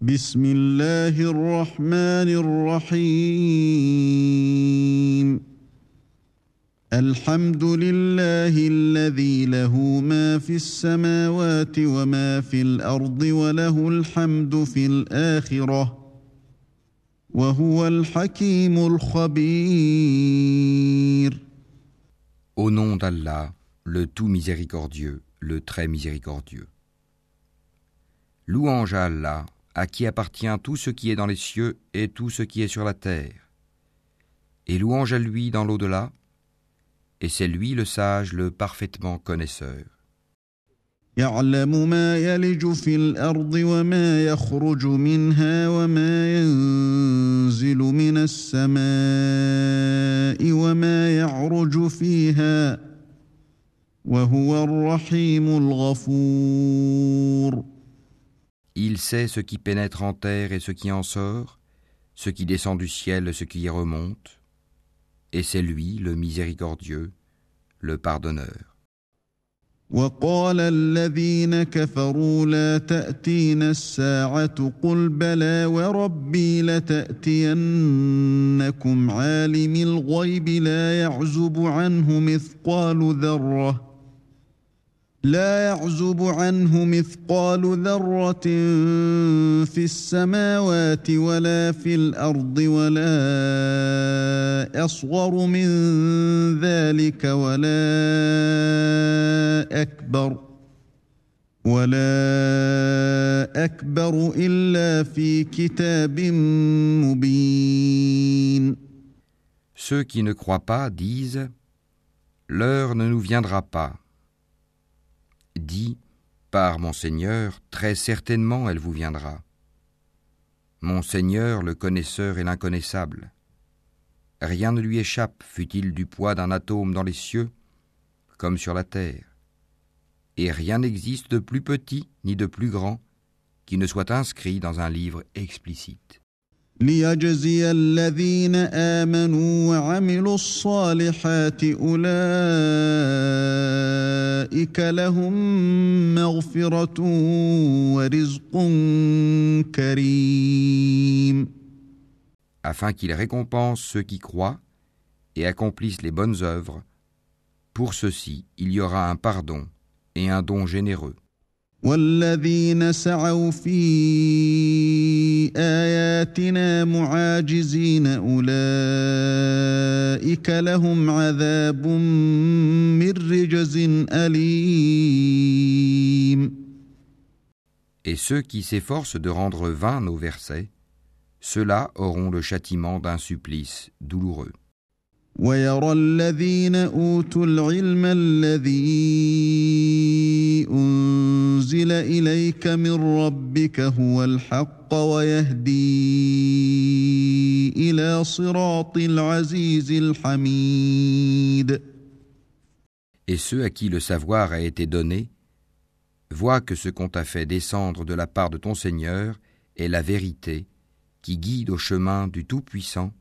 بسم الله الرحمن الرحيم الحمد لله الذي له ما في السماوات وما في الأرض وله الحمد في الآخرة وهو الحكيم الخبير Au nom d'Allah, le tout miséricordieux, le très miséricordieux. Louange à Allah, à qui appartient tout ce qui est dans les cieux et tout ce qui est sur la terre. Et louange à lui dans l'au-delà, et c'est lui le sage, le parfaitement connaisseur. يعلم ما يلج في الارض وما يخرج منها وما ينزل من السماء وما يعرج فيها وهو الرحيم الغفور Il sait ce qui pénètre en terre et ce qui en sort, ce qui descend du ciel et ce qui y remonte, et c'est lui le miséricordieux, le pardonneur. وقال الذين كفروا لا تأتينا الساعة قل بلى وربي لتأتينكم عالم الغيب لا يعزب عنه مثقال ذرة لا يعزب عنه مثقال ذرة في السماوات ولا في الأرض ولا أصغر من ذلك ولا أكبر ولا أكبر إلا في كتاب مبين Ceux qui ne croient pas disent L'heure ne nous viendra pas. Dis Par mon Seigneur, très certainement elle vous viendra. Mon Seigneur, le connaisseur et l'inconnaissable. Rien ne lui échappe, fût-il du poids d'un atome dans les cieux, comme sur la terre. Et rien n'existe de plus petit ni de plus grand qui ne soit inscrit dans un livre explicite ليجزي الذين آمنوا وعملوا الصالحات أولئك لهم مغفرة ورزق كريم afin qu'il récompense ceux qui croient et accomplissent les bonnes œuvres. Pour ceux-ci, il y aura un pardon et un don généreux. والذين سعوا في آياتنا معاجزين أولئك لهم عذاب من رجز أليم Et ceux qui s'efforcent de rendre vains nos versets, ceux-là auront le châtiment d'un supplice douloureux. ويرى الذين أوتوا العلم الذي أنزل إليك من ربك هو الحق ويهدي إلى صراط العزيز الحميد Et ceux à qui le savoir a été donné, voient que ce qu'on t'a fait descendre de la part de ton Seigneur est la vérité qui guide au chemin du Tout-Puissant,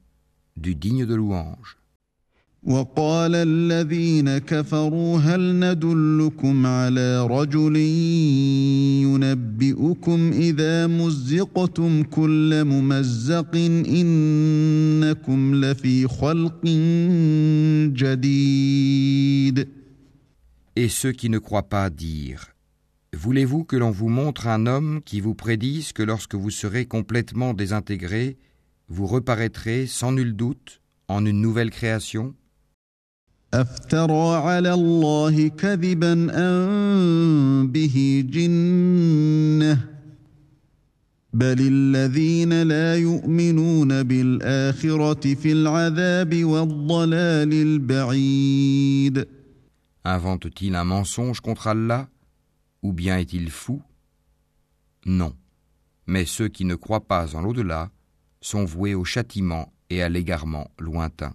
du digne de louange. وقال الذين كفروا هل ندلكم على رجل ينبئكم إذا مزقتم كل ممزق إنكم لفي خلق جديد Et ceux qui ne croient pas dirent Voulez-vous que l'on vous montre un homme qui vous prédise que lorsque vous serez complètement désintégré, vous reparaîtrez sans nul doute en une nouvelle création أفترى على الله كذبا أم به جنة بل الذين لا يؤمنون بالآخرة في العذاب والضلال البعيد Invente-t-il un mensonge contre Allah Ou bien est-il fou Non. Mais ceux qui ne croient pas en l'au-delà sont voués au châtiment et à l'égarement lointain.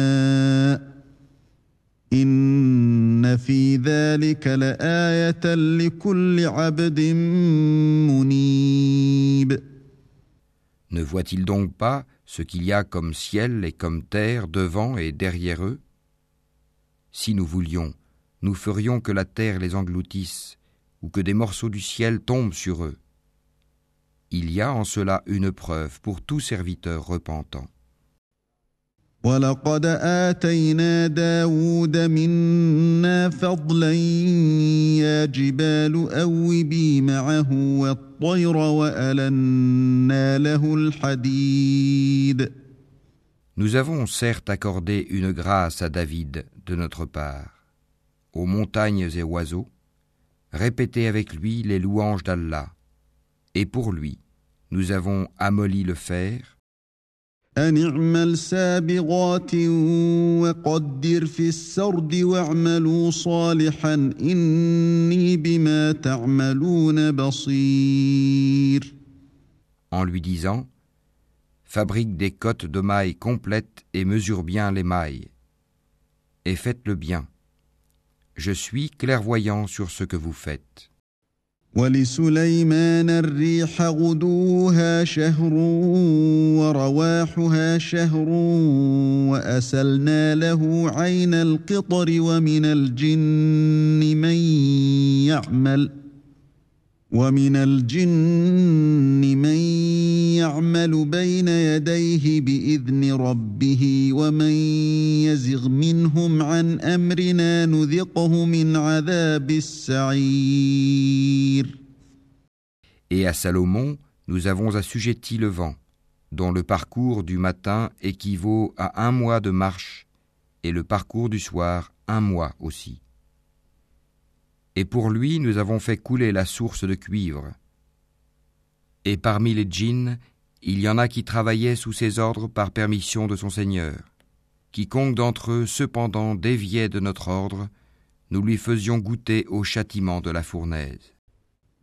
ذلك لآية لكل عبد منيب Ne voit-il donc pas ce qu'il y a comme ciel et comme terre devant et derrière eux Si nous voulions, nous ferions que la terre les engloutisse ou que des morceaux du ciel tombent sur eux. Il y a en cela une preuve pour tout serviteur repentant. ولقد آتينا داود منا فضلا يا جبال أوبي معه والطير وألنا له الحديد Nous avons certes accordé une grâce à David de notre part, aux montagnes et oiseaux, répétez avec lui les louanges d'Allah, et pour lui, nous avons amolli le fer, أن اعمل سابغات وقدر في السرد واعملوا صالحا إني بما تعملون بصير en lui disant Fabrique des cottes de mailles complètes et mesure bien les mailles. Et faites-le bien. Je suis clairvoyant sur ce que vous faites. ولسليمان الريح غدوها شهر ورواحها شهر وأسلنا له عين القطر ومن الجن من يعمل ومن الجن من يعمل بين يديه بإذن ربه ومن يزغ منهم عن أمرنا نذقه من عذاب السعير Et à Salomon, nous avons assujetti le vent, dont le parcours du matin équivaut à un mois de marche, et le parcours du soir un mois aussi. Et pour lui, nous avons fait couler la source de cuivre. Et parmi les djinns, il y en a qui travaillaient sous ses ordres par permission de son Seigneur. Quiconque d'entre eux cependant déviait de notre ordre, nous lui faisions goûter au châtiment de la fournaise.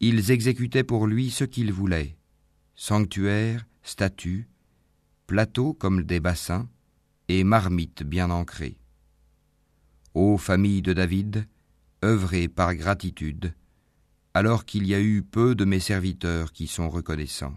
Ils exécutaient pour lui ce qu'ils voulaient sanctuaires, statues, plateaux comme des bassins et marmites bien ancrées. Ô famille de David, œuvrez par gratitude, alors qu'il y a eu peu de mes serviteurs qui sont reconnaissants.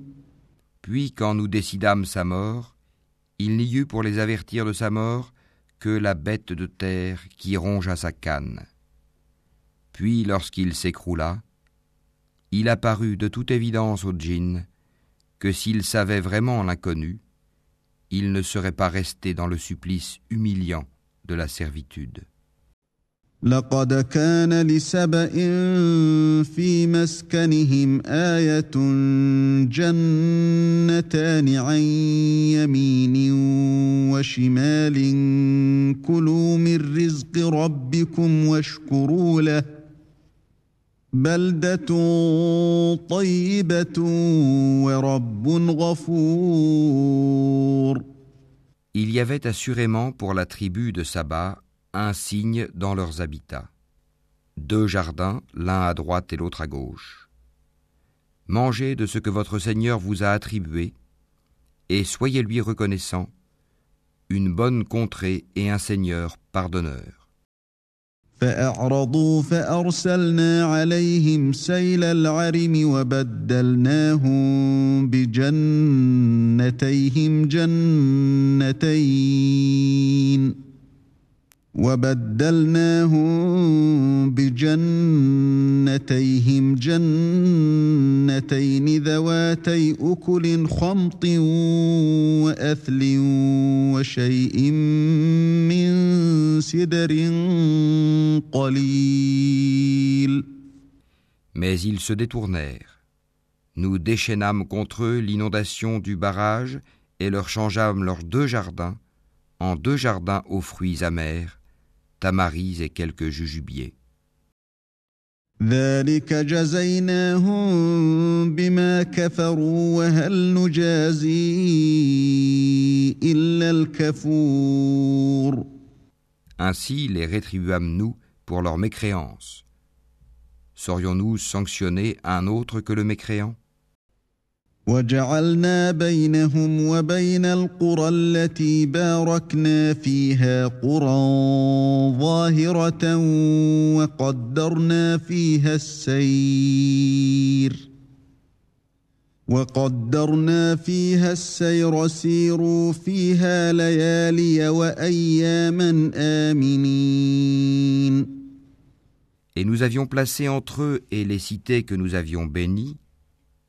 Puis quand nous décidâmes sa mort, il n'y eut pour les avertir de sa mort que la bête de terre qui rongea sa canne. Puis lorsqu'il s'écroula, il apparut de toute évidence au djinn que s'il savait vraiment l'inconnu, il ne serait pas resté dans le supplice humiliant de la servitude. لقد كان لسبإ في مسكنهم آية جنتان عن يمين وشمال كلوا من رزق ربكم واشكروا له بلدة طيبة ورب غفور. Il y avait assurément pour la tribu de Saba un signe dans leurs habitats. Deux jardins, l'un à droite et l'autre à gauche. Mangez de ce que votre Seigneur vous a attribué, et soyez lui reconnaissant, une bonne contrée et un Seigneur pardonneur. فأعرضوا فأرسلنا عليهم سيل العرم وبدلناهم بجنتيهم جنتين وبدلناهم بجنتيهم جنتين ذواتي اكل خمط واثل وشيء من سدر قليل Mais ils se détournèrent. Nous déchaînâmes contre eux l'inondation du barrage et leur changeâmes leurs deux jardins en deux jardins aux fruits amers, tamaris et quelques jujubiers. ذلك جزيناهم بما كفروا وهل نجازي إلا الكفور Ainsi les rétribuâmes-nous pour leur mécréance. Saurions-nous sanctionner un autre que le mécréant وجعلنا بينهم وبين القرى التي باركنا فيها قرى ظاهرة وقدرنا فيها السير وقدرنا فيها السير سيروا فيها ليالي وأياما آمنين. Et nous avions placé entre eux et les cités que nous avions bénies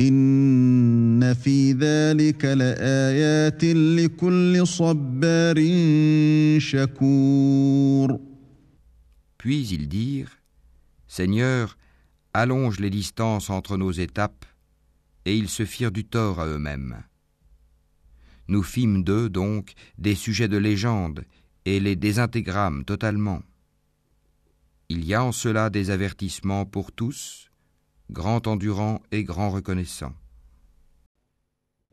إن في ذلك لآيات لكل صبار شكور Puis ils dirent Seigneur, allonge les distances entre nos étapes, et ils se firent du tort à eux-mêmes. Nous fîmes d'eux donc des sujets de légende et les désintégrâmes totalement. Il y a en cela des avertissements pour tous, grand endurant et grand reconnaissant.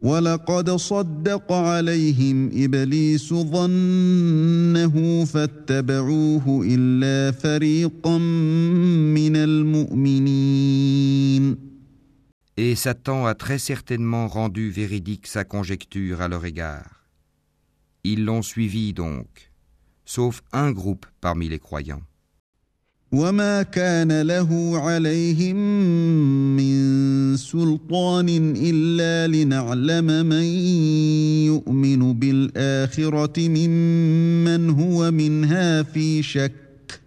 ولقد صدق عليهم إبليس ظنه فاتبعوه إلا فريقا من المؤمنين Et Satan a très certainement rendu véridique sa conjecture à leur égard. Ils l'ont suivi donc, sauf un groupe parmi les croyants. وما كان له عليهم من سلطان الا لنعلم من يؤمن بالاخره ممن هو منها في شك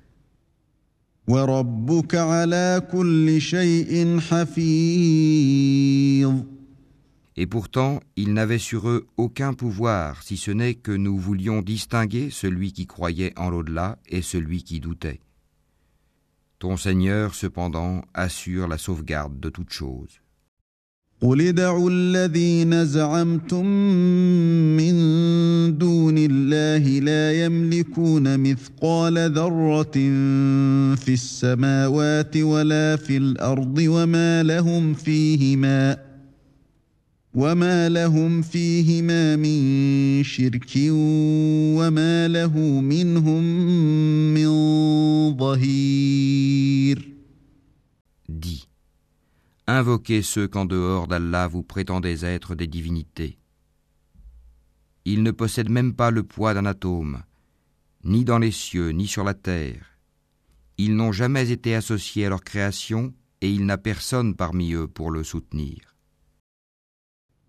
وربك على كل شيء حفيظ Et pourtant, ils n'avaient sur eux aucun pouvoir, si ce n'est que nous voulions distinguer celui qui croyait en l'au-delà et celui qui doutait. Ton Seigneur, cependant, assure la sauvegarde de toutes choses. قل ادعوا الذين زعمتم من دون الله لا يملكون مثقال ذرة في السماوات ولا في الأرض وما لهم فيهما وما لهم فيهما من شرك وما له منهم من ظهير Dis, invoquez ceux qu'en dehors d'Allah vous prétendez être des divinités. Ils ne possèdent même pas le poids d'un atome, ni dans les cieux, ni sur la terre. Ils n'ont jamais été associés à leur création et il n'a personne parmi eux pour le soutenir.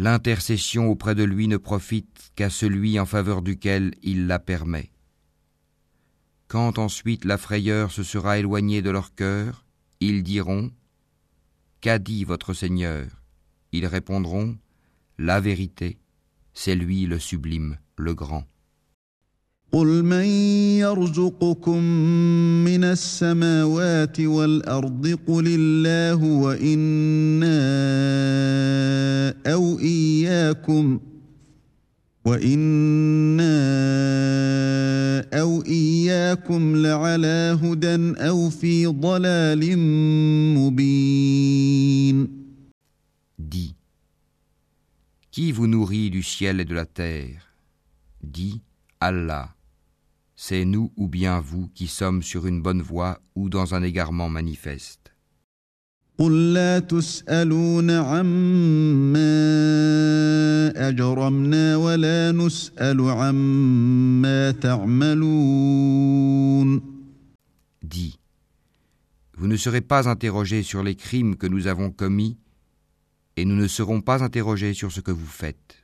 L'intercession auprès de lui ne profite qu'à celui en faveur duquel il la permet. Quand ensuite la frayeur se sera éloignée de leur cœur, ils diront Qu'a dit votre Seigneur? Ils répondront La vérité, c'est lui le sublime, le grand. قل من يرزقكم من السماوات والأرض قل الله وإنا أو إياكم وإنا أو إياكم لعلى هدى أو في ضلال مبين Dis, qui vous nourrit du ciel et de la terre Dis, Allah. C'est nous ou bien vous qui sommes sur une bonne voie ou dans un égarement manifeste. قل لا تسألون عما أجرمنا ولا نسأل عما تعملون Dis, vous ne serez pas interrogés sur les crimes que nous avons commis et nous ne serons pas interrogés sur ce que vous faites.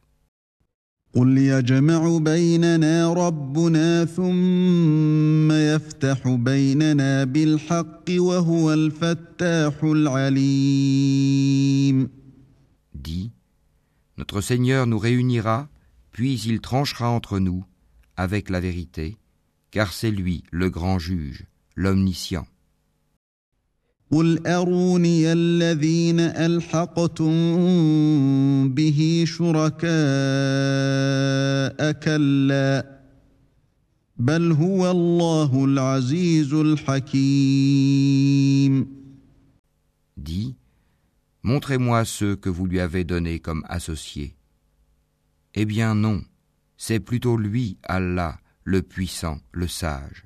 قل يجمع بيننا ربنا ثم يفتح بيننا بالحق وهو الفتاح العليم Dis, notre Seigneur nous réunira, puis il tranchera entre nous avec la vérité, car c'est lui le grand juge, l'omniscient. قل أروني الذين ألحقتم به شركاء كلا بل هو الله العزيز الحكيم Dis, montrez-moi ceux que vous lui avez donnés comme associés. Eh bien non, c'est plutôt lui, Allah, le puissant, le sage.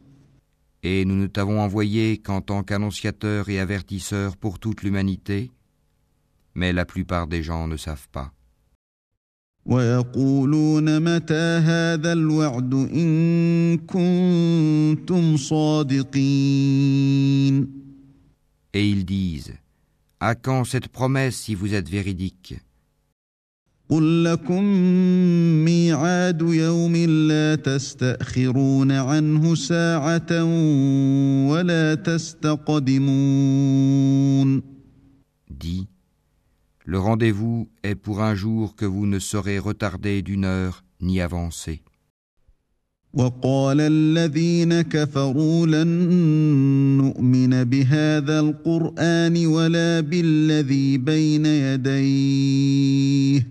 Et nous ne t'avons envoyé qu'en tant qu'annonciateur et avertisseur pour toute l'humanité, mais la plupart des gens ne savent pas. Et ils disent, à quand cette promesse si vous êtes véridique? قل لكم ميعاد يوم لا تستأخرون عنه ساعة ولا تستقدمون Dis, le rendez-vous est pour un jour que vous ne saurez retarder d'une heure ni avancer. وقال الذين كفروا لن نؤمن بهذا القرآن ولا بالذي بين يديه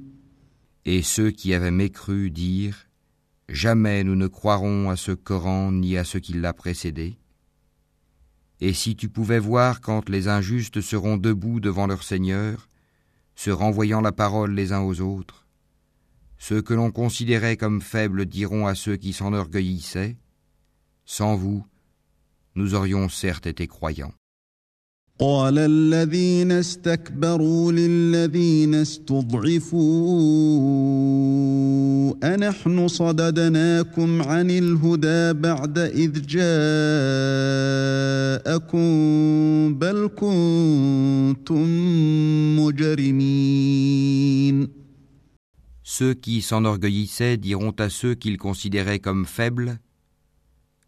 Et ceux qui avaient mécru dirent Jamais nous ne croirons à ce Coran ni à ce qui l'a précédé. Et si tu pouvais voir quand les injustes seront debout devant leur Seigneur, se renvoyant la parole les uns aux autres, ceux que l'on considérait comme faibles diront à ceux qui s'enorgueillissaient Sans vous, nous aurions certes été croyants. قال الذين استكبروا للذين استضعفوا أنحن صددناكم عن الهدى بعد إذ جاءكم بل كنتم مجرمين Ceux qui s'enorgueillissaient diront à ceux qu'ils considéraient comme faibles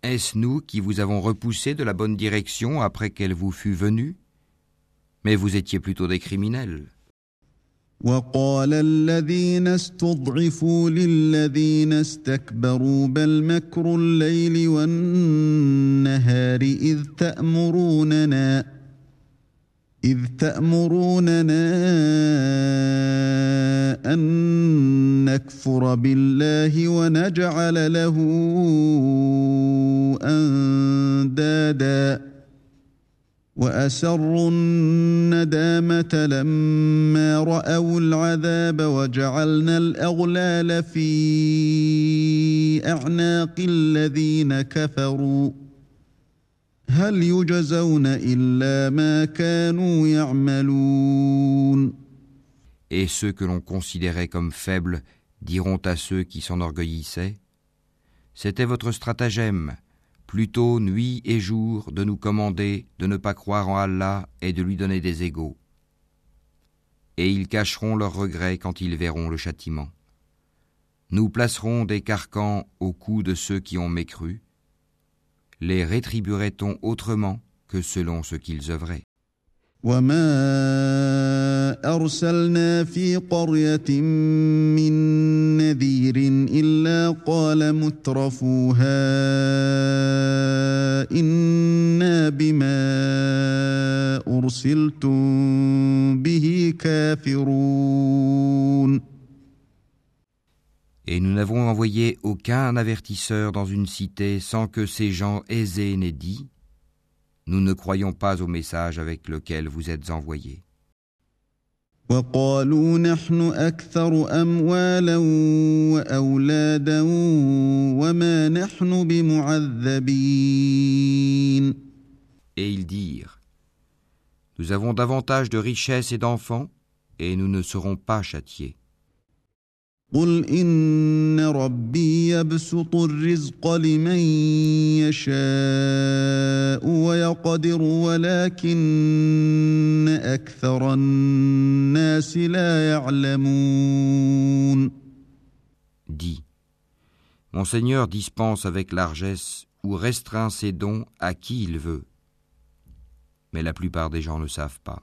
Est-ce nous qui vous avons repoussé de la bonne direction après qu'elle vous fût venue Mais vous étiez plutôt des criminels. وقال الذين استضعفوا للذين استكبروا بل مكر الليل والنهار إذ تأمروننا إذ تأمروننا أن نكفر بالله ونجعل له أندادا وأسروا الندامة لما رأوا العذاب وجعلنا الأغلال في أعناق الذين كفروا هل يجزون إلا ما كانوا يعملون Et ceux que l'on considérait comme faibles diront à ceux qui s'enorgueillissaient C'était votre stratagème, plutôt nuit et jour de nous commander de ne pas croire en Allah et de lui donner des égaux. Et ils cacheront leurs regrets quand ils verront le châtiment. Nous placerons des carcans au cou de ceux qui ont mécru. Les rétribuerait-on autrement que selon ce qu'ils œuvraient? وما ارسلنا في قريه من نذير الا قال مترفوها انا بما ارسلتم به كافرون Et nous n'avons envoyé aucun avertisseur dans une cité sans que ces gens aisés n'aient dit nous ne croyons pas au message avec lequel vous êtes envoyés. Et ils dirent Nous avons davantage de richesses et d'enfants, et nous ne serons pas châtiés. قل إن ربي يبسط الرزق لمن يشاء ويقدر ولكن أكثر الناس لا يعلمون Dis, Mon Seigneur dispense avec largesse ou restreint ses dons à qui il veut. Mais la plupart des gens ne savent pas.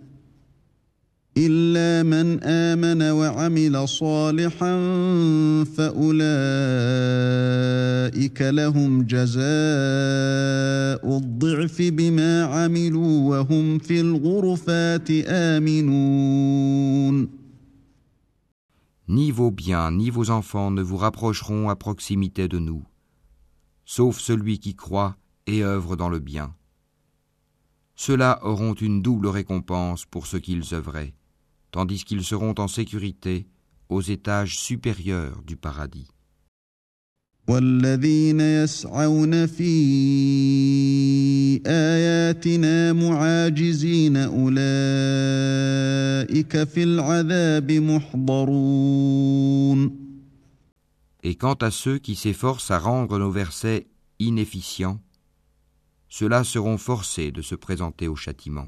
إلا من آمن وعمل صالحا فأولئك لهم جزاء الضعف بما عملوا وهم في الغرفات آمنون Ni vos biens, ni vos enfants ne vous rapprocheront à proximité de nous, sauf celui qui croit et œuvre dans le bien. Ceux-là auront une double récompense pour ce qu'ils œuvraient tandis qu'ils seront en sécurité aux étages supérieurs du paradis. Et quant à ceux qui s'efforcent à rendre nos versets inefficients, ceux-là seront forcés de se présenter au châtiment.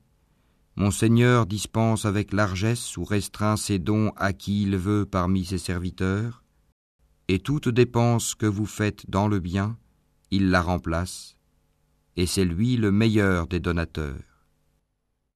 Mon Seigneur dispense avec largesse ou restreint ses dons à qui il veut parmi ses serviteurs, et toute dépense que vous faites dans le bien, il la remplace, et c'est lui le meilleur des donateurs.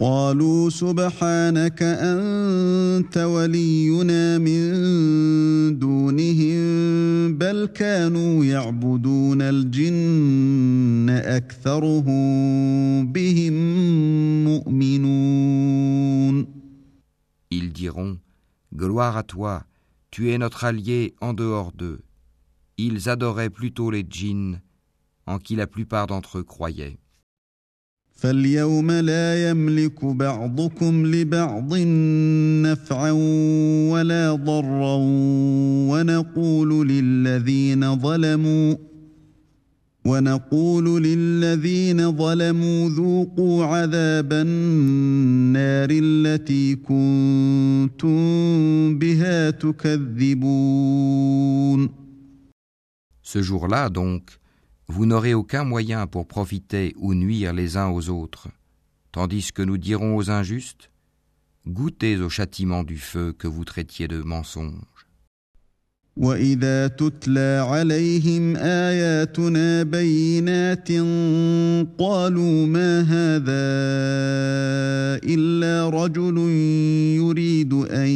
قالوا سبحانك أنت ولينا من دونهم بل كانوا يعبدون الجن أكثرهم بهم مؤمنون Ils diront Gloire à toi, tu es notre allié en dehors d'eux. Ils adoraient plutôt les djinns, en qui la plupart d'entre eux croyaient. فاليوم لا يملك بعضكم لبعض نفعا ولا ضرا ونقول للذين ظلموا ونقول للذين ظلموا ذوقوا عذاب النار التي كنتم بها تكذبون. Ce jour-là, donc, vous n'aurez aucun moyen pour profiter ou nuire les uns aux autres, tandis que nous dirons aux injustes, goûtez au châtiment du feu que vous traitiez de mensonge. واذا تتلى عليهم اياتنا بينات قالوا ما هذا الا رجل يريد ان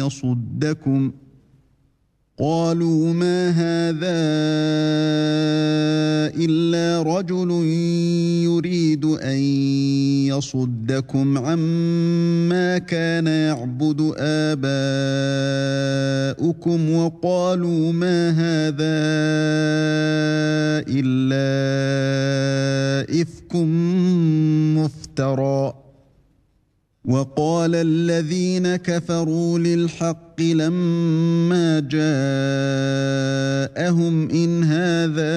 يصدكم قالوا ما هذا إلا رجل يريد أن يصدكم عما كان يعبد آباؤكم وقالوا ما هذا إلا إفك مفترى. وقال الذين كفروا للحق لما جاءهم ان هذا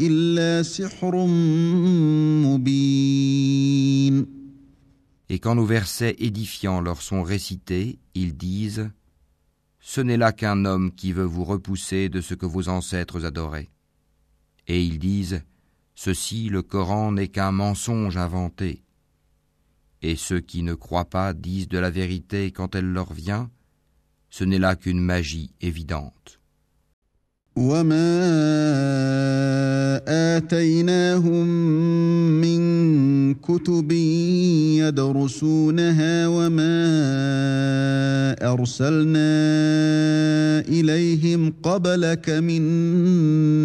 الا سحر مبين Et quand nos versets édifiants leur sont récités, ils disent Ce n'est là qu'un homme qui veut vous repousser de ce que vos ancêtres adoraient. Et ils disent Ceci, le Coran n'est qu'un mensonge inventé. Et ceux qui ne croient pas disent de la vérité quand elle leur vient Ce n'est là qu'une magie évidente. وما آتيناهم من كتب يدرسونها وما أرسلنا إليهم قبلك من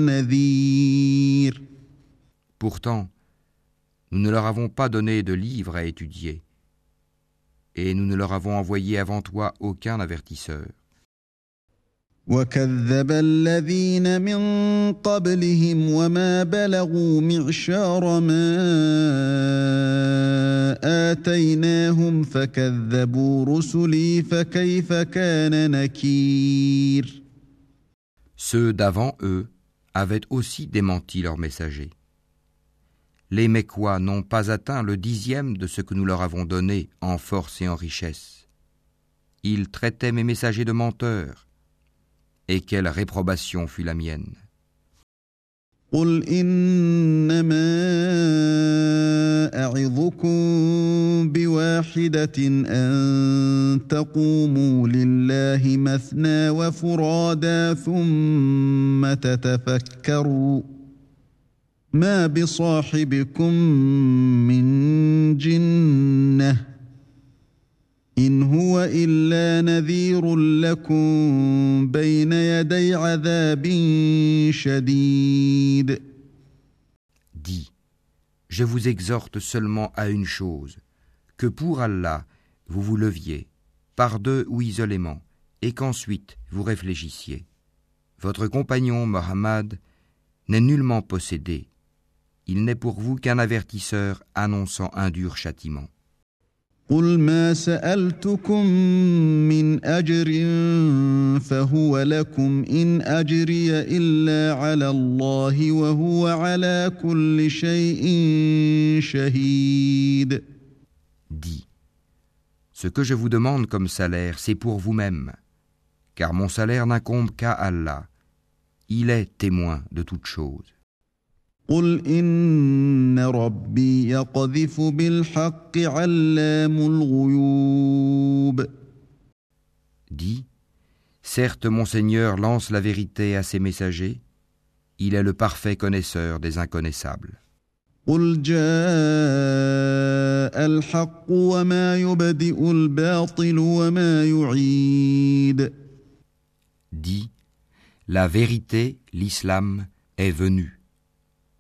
نذير Pourtant, nous ne leur avons pas donné de livres à étudier, et nous ne leur avons envoyé avant toi aucun avertisseur. وكذب الذين من قبلهم وما بلغوا معشار ما آتيناهم فكذبوا رسلي فكيف كان نكير Ceux d'avant eux avaient aussi démenti leurs messagers. Les Mécois n'ont pas atteint le dixième de ce que nous leur avons donné en force et en richesse. Ils traitaient mes messagers de menteurs. Et quelle réprobation fut la mienne. قل إنما أعظكم بواحدة أن تقوموا لله مثنى وفرادا ثم تتفكروا ما بصاحبكم من جنه إن هو إلا نذير لكم بين يدي عذاب شديد Dis, je vous exhorte seulement à une chose, que pour Allah vous vous leviez, par deux ou isolément, et qu'ensuite vous réfléchissiez. Votre compagnon Mohammed n'est nullement possédé. Il n'est pour vous qu'un avertisseur annonçant un dur châtiment. قل ما سألتكم من أجر فهو لكم إن أجري إلا على الله وهو على كل شيء شهيد Dis, ce que je vous demande comme salaire, c'est pour vous-même, car mon salaire n'incombe qu'à Allah. Il est témoin de toutes choses. قل إن ربي يقذف بالحق علام الغيوب Dis, certes mon Seigneur lance la vérité à ses messagers, il est le parfait connaisseur des inconnaissables. قل جاء الحق وما يبدئ الباطل وما يعيد Dis, la vérité, l'islam, est venue.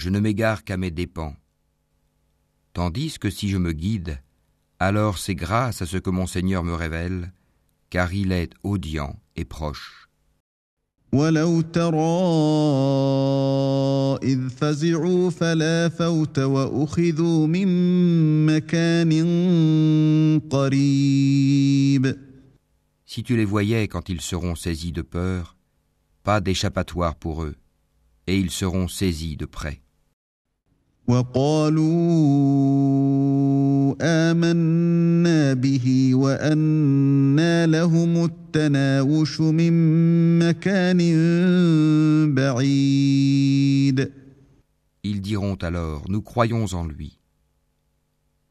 je ne m'égare qu'à mes dépens. Tandis que si je me guide, alors c'est grâce à ce que mon Seigneur me révèle, car il est audient et proche. ولو ترى إذ فزعوا فلا فوت وأخذوا من مكان قريب Si tu les voyais quand ils seront saisis de peur, pas d'échappatoire pour eux, et ils seront saisis de près. وقالوا آمنا به وأنى لهم التناوش من مكان بعيد Ils diront alors, nous croyons en lui.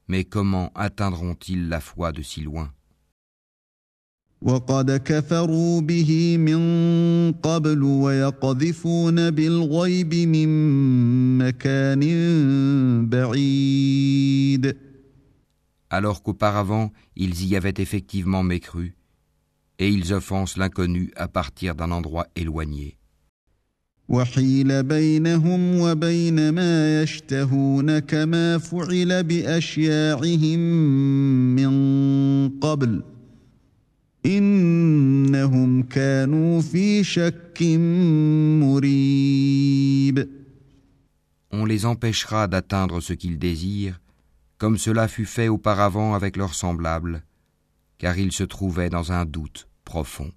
Mais comment atteindront-ils la foi de si loin وقد كفروا به من قبل ويقذفون بالغيب من مكان بعيد alors qu'auparavant ils y avaient effectivement mécru, et ils offensent l'inconnu à partir d'un endroit éloigné. وحيل بينهم وبين ما يشتهون كما فعل بأشياعهم من قبل إنهم كانوا في شك مريب On les empêchera d'atteindre ce qu'ils désirent, comme cela fut fait auparavant avec leurs semblables, car ils se trouvaient dans un doute profond.